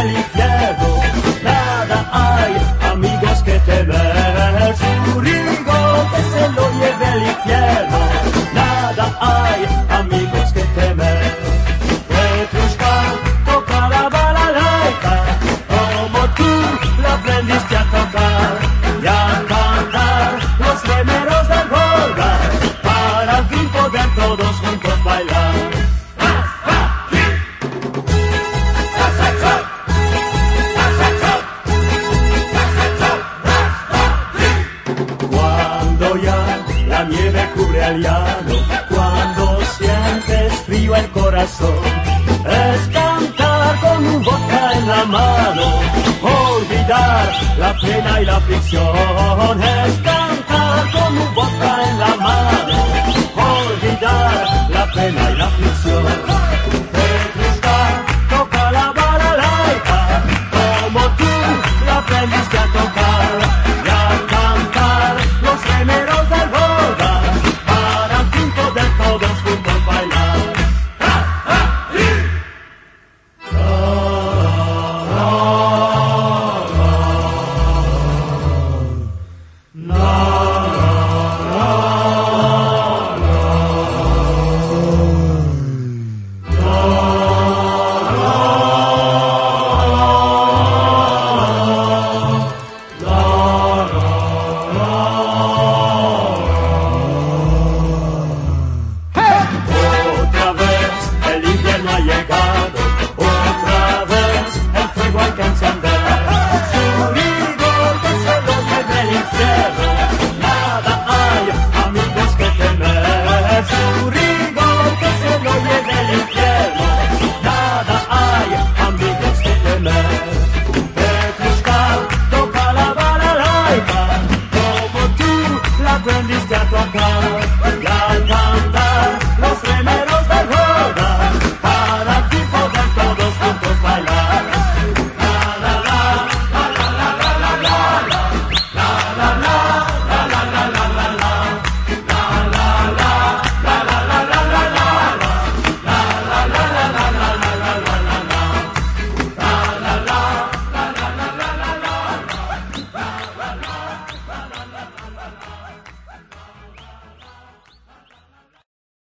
feliz. cubre al llano cuando sientes frío el corazón. Es cantar con un vodka en la mano, olvidar la pena y la aflicción. Es cantar con un vodka en la mano, olvidar la pena y desde a tua cara.